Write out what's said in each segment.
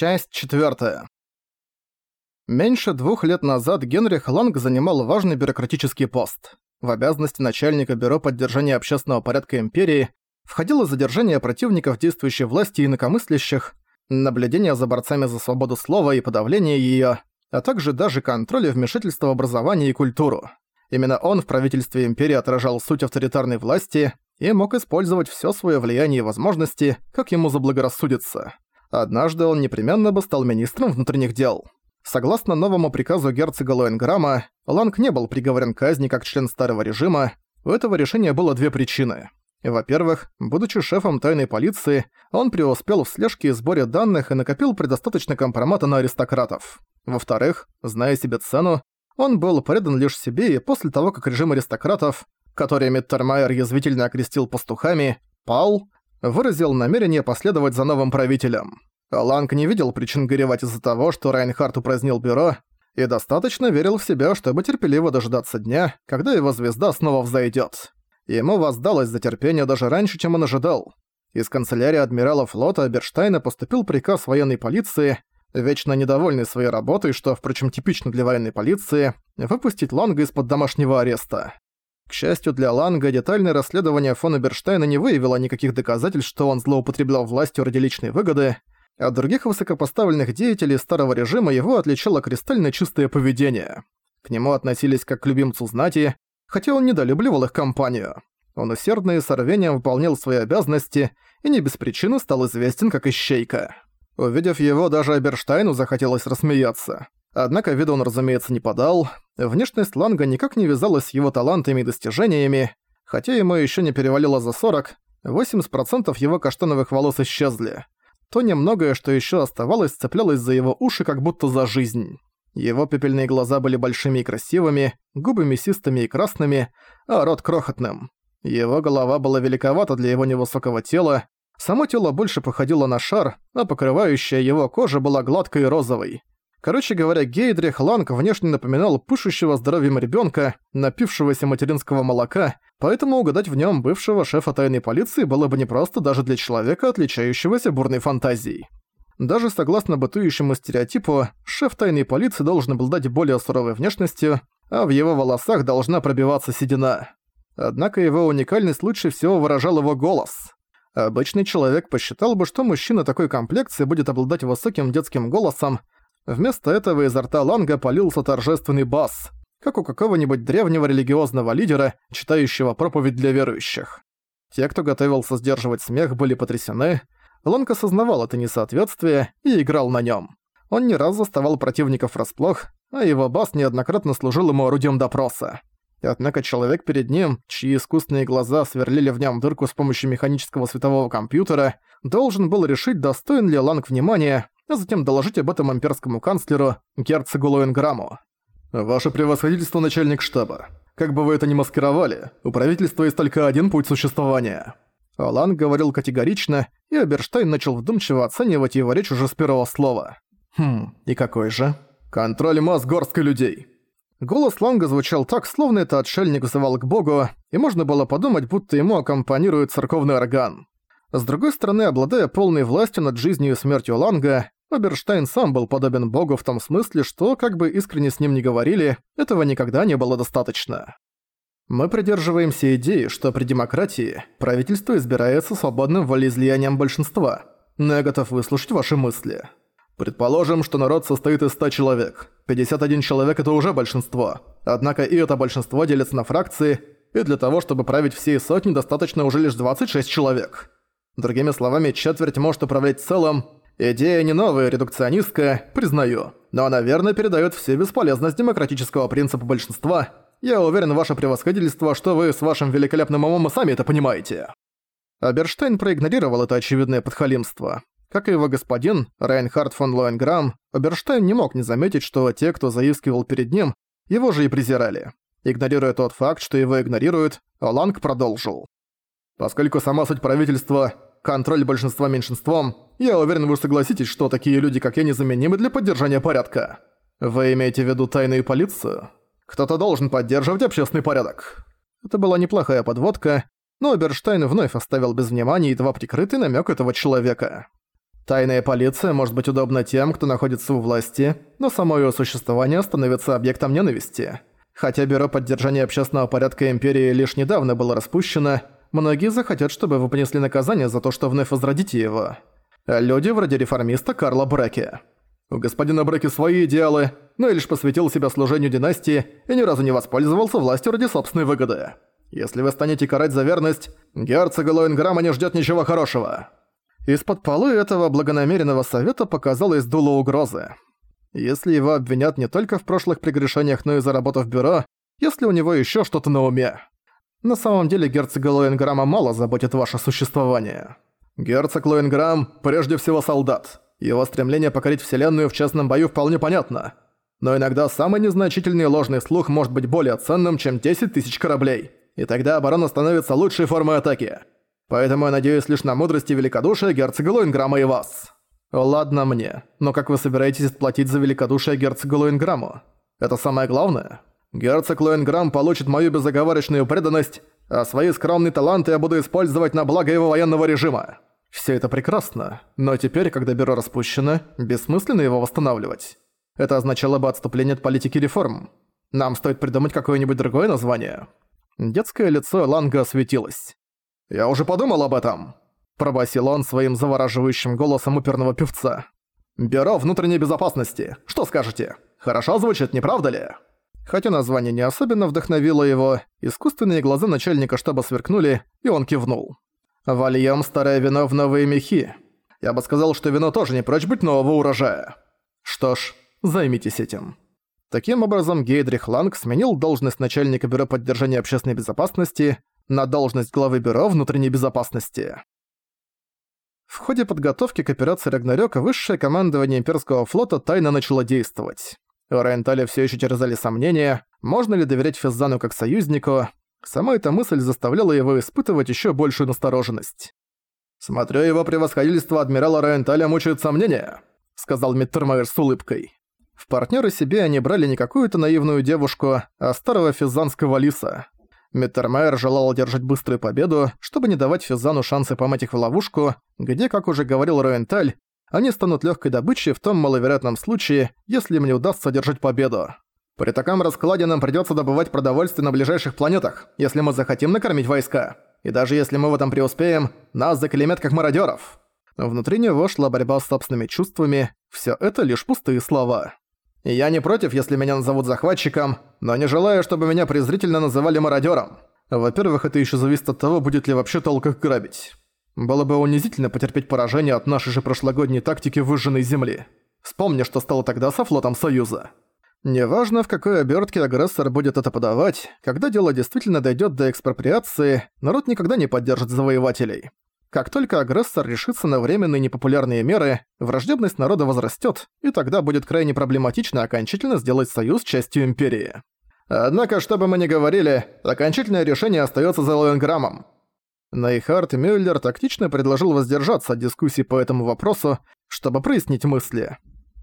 Часть 4. Меньше двух лет назад Генрих Ланг занимал важный бюрократический пост. В обязанности начальника Бюро поддержания общественного порядка империи входило задержание противников действующей власти и инакомыслящих, наблюдение за борцами за свободу слова и подавление её, а также даже контроль и вмешательство в образование и культуру. Именно он в правительстве империи отражал суть авторитарной власти и мог использовать всё своё влияние и возможности, как ему заблагорассудится. Однажды он непременно бы стал министром внутренних дел. Согласно новому приказу герцога Лоенграма, Ланг не был приговорен к казни как член старого режима. У этого решения было две причины. Во-первых, будучи шефом тайной полиции, он преуспел в слежке и сборе данных и накопил предостаточно компромата на аристократов. Во-вторых, зная себе цену, он был предан лишь себе и после того, как режим аристократов, который Миттермайер язвительно окрестил пастухами, пал, выразил намерение последовать за новым правителем. Ланг не видел причин горевать из-за того, что Райнхард упразднил бюро, и достаточно верил в себя, чтобы терпеливо дожидаться дня, когда его звезда снова взойдёт. Ему воздалось за терпение даже раньше, чем он ожидал. Из канцелярии адмирала флота Берштайна поступил приказ военной полиции, вечно недовольный своей работой, что, впрочем, типично для военной полиции, выпустить Ланга из-под домашнего ареста. К счастью для Ланга, детальное расследование фона Берштейна не выявило никаких доказательств, что он злоупотреблял властью ради личной выгоды. От других высокопоставленных деятелей старого режима его отличало кристально чистое поведение. К нему относились как к любимцу знати, хотя он недолюбливал их компанию. Он усердно и с рвением выполнял свои обязанности и не без причины стал известен как Ищейка. Увидев его, даже Аберштайну захотелось рассмеяться. Однако виду он, разумеется, не подал. Внешность Ланга никак не вязалась с его талантами и достижениями. Хотя ему еще не перевалило за 40, 80% его каштановых волос исчезли. То немногое, что еще оставалось, цеплялось за его уши, как будто за жизнь. Его пепельные глаза были большими и красивыми, губы мясистыми и красными, а рот крохотным. Его голова была великовата для его невысокого тела, само тело больше походило на шар, а покрывающая его кожа была гладкой и розовой. Короче говоря, Гейдрих Ланг внешне напоминал пышущего здоровьем ребенка, напившегося материнского молока, поэтому угадать в нем бывшего шефа тайной полиции было бы непросто даже для человека, отличающегося бурной фантазией. Даже согласно бытующему стереотипу, шеф тайной полиции должен обладать более суровой внешностью, а в его волосах должна пробиваться седина. Однако его уникальность лучше всего выражал его голос. Обычный человек посчитал бы, что мужчина такой комплекции будет обладать высоким детским голосом, Вместо этого изо рта Ланга полился торжественный бас, как у какого-нибудь древнего религиозного лидера, читающего проповедь для верующих. Те, кто готовился сдерживать смех, были потрясены. Ланг осознавал это несоответствие и играл на нем. Он не раз заставал противников врасплох, а его бас неоднократно служил ему орудием допроса. Однако человек перед ним, чьи искусственные глаза сверлили в нем дырку с помощью механического светового компьютера, должен был решить, достоин ли Ланг внимания, а затем доложить об этом имперскому канцлеру, герцогу Лоенграмму. «Ваше превосходительство, начальник штаба. Как бы вы это ни маскировали, у правительства есть только один путь существования». Алан говорил категорично, и Аберштейн начал вдумчиво оценивать его речь уже с первого слова. «Хм, и какой же?» «Контроль масс горсткой людей». Голос Ланга звучал так, словно это отшельник взывал к богу, и можно было подумать, будто ему аккомпанирует церковный орган. С другой стороны, обладая полной властью над жизнью и смертью Ланга, Оберштайн сам был подобен богу в том смысле, что, как бы искренне с ним ни говорили, этого никогда не было достаточно. Мы придерживаемся идеи, что при демократии правительство избирается свободным волеизлиянием большинства, но я готов выслушать ваши мысли. Предположим, что народ состоит из 100 человек. 51 человек – это уже большинство. Однако и это большинство делится на фракции, и для того, чтобы править всей сотни, достаточно уже лишь 26 человек. Другими словами, четверть может управлять целым, Идея не новая, редукционистская, признаю, но она верно передает все бесполезность демократического принципа большинства. Я уверен, ваше превосходительство, что вы с вашим великолепным умом сами это понимаете». Аберштейн проигнорировал это очевидное подхалимство. Как и его господин, Райнхард фон Лоенграм, Аберштейн не мог не заметить, что те, кто заискивал перед ним, его же и презирали. Игнорируя тот факт, что его игнорируют, Ланг продолжил. Поскольку сама суть правительства контроль большинства меньшинством, я уверен, вы согласитесь, что такие люди, как я, незаменимы для поддержания порядка. Вы имеете в виду тайную полицию? Кто-то должен поддерживать общественный порядок. Это была неплохая подводка, но Берштайн вновь оставил без внимания едва прикрытый намек этого человека. Тайная полиция может быть удобна тем, кто находится у власти, но само её существование становится объектом ненависти. Хотя Бюро поддержания общественного порядка Империи лишь недавно было распущено, многие захотят, чтобы вы понесли наказание за то, что вновь возродите его. Люди вроде реформиста Карла Бреки. У господина Бреки свои идеалы, но и лишь посвятил себя служению династии и ни разу не воспользовался властью ради собственной выгоды. Если вы станете карать за верность, герцога Лоинграма не ждет ничего хорошего». Из-под полы этого благонамеренного совета показалось дуло угрозы. Если его обвинят не только в прошлых прегрешениях, но и за работу в бюро, если у него еще что-то на уме. На самом деле герцога Лоинграма мало заботит ваше существование. Герцог Лоинграм прежде всего солдат. Его стремление покорить вселенную в честном бою вполне понятно. Но иногда самый незначительный ложный слух может быть более ценным, чем 10 тысяч кораблей и тогда оборона становится лучшей формой атаки. Поэтому я надеюсь лишь на мудрость и великодушие герцога Лоинграма и вас. Ладно мне, но как вы собираетесь отплатить за великодушие герцога Лоинграму? Это самое главное? Герцог Лоинграм получит мою безоговорочную преданность, а свои скромные таланты я буду использовать на благо его военного режима. Все это прекрасно, но теперь, когда бюро распущено, бессмысленно его восстанавливать. Это означало бы отступление от политики реформ. Нам стоит придумать какое-нибудь другое название. Детское лицо Ланга осветилось. «Я уже подумал об этом!» Пробасил он своим завораживающим голосом оперного певца. «Бюро внутренней безопасности. Что скажете? Хорошо звучит, не правда ли?» Хотя название не особенно вдохновило его, искусственные глаза начальника штаба сверкнули, и он кивнул. «Вольем старое вино в новые мехи. Я бы сказал, что вино тоже не прочь быть нового урожая. Что ж, займитесь этим». Таким образом, Гейдрих Ланг сменил должность начальника Бюро поддержания общественной безопасности на должность главы Бюро внутренней безопасности. В ходе подготовки к операции «Рагнарёк» высшее командование имперского флота тайно начало действовать. У Райенталя всё ещё терзали сомнения, можно ли доверять Физзану как союзнику. Сама эта мысль заставляла его испытывать ещё большую настороженность. «Смотрю, его превосходительство адмирала Райенталя мучают сомнения», — сказал Миттермайер с улыбкой. В партнеры себе они брали не какую-то наивную девушку, а старого физанского лиса. Миттермайер желал одержать быструю победу, чтобы не давать Физану шансы поймать их в ловушку, где, как уже говорил Роенталь, они станут легкой добычей в том маловероятном случае, если им не удастся одержать победу. При таком раскладе нам придется добывать продовольствие на ближайших планетах, если мы захотим накормить войска. И даже если мы в этом преуспеем, нас заклемят как мародеров. Внутри него шла борьба с собственными чувствами, все это лишь пустые слова. Я не против, если меня назовут захватчиком, но не желаю, чтобы меня презрительно называли мародёром. Во-первых, это ещё зависит от того, будет ли вообще толк их грабить. Было бы унизительно потерпеть поражение от нашей же прошлогодней тактики выжженной земли. Вспомни, что стало тогда со флотом Союза. Неважно, в какой обертке агрессор будет это подавать, когда дело действительно дойдет до экспроприации, народ никогда не поддержит завоевателей. Как только агрессор решится на временные непопулярные меры, враждебность народа возрастет, и тогда будет крайне проблематично окончательно сделать союз частью Империи. Однако, что бы мы ни говорили, окончательное решение остается за Лоенграммом. Нейхард Мюллер тактично предложил воздержаться от дискуссий по этому вопросу, чтобы прояснить мысли.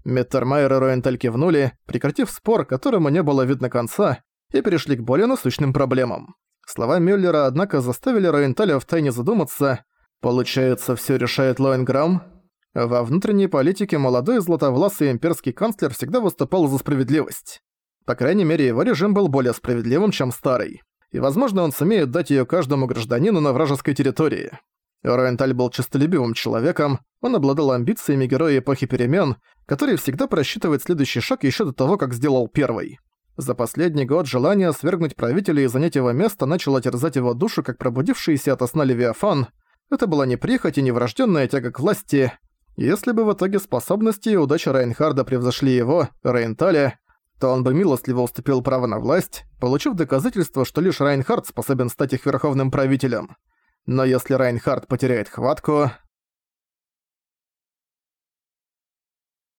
Меттермайер и Роенталь кивнули, прекратив спор, которому не было видно конца, и перешли к более насущным проблемам. Слова Мюллера, однако, заставили Роенталя втайне задуматься, Получается, все решает Лоенграм? Во внутренней политике молодой златовласый имперский канцлер всегда выступал за справедливость. По крайней мере, его режим был более справедливым, чем старый. И, возможно, он сумеет дать ее каждому гражданину на вражеской территории. Роенталь был честолюбивым человеком, он обладал амбициями героя эпохи перемен, который всегда просчитывает следующий шаг еще до того, как сделал первый. За последний год желание свергнуть правителя и занять его место начало терзать его душу, как пробудившийся от сна Левиафан – это была не прихоть и не врожденная тяга к власти. Если бы в итоге способности и удача Рейнхарда превзошли его, Рейнталя, то он бы милостливо уступил право на власть, получив доказательство, что лишь Райнхард способен стать их верховным правителем. Но если Райнхард потеряет хватку,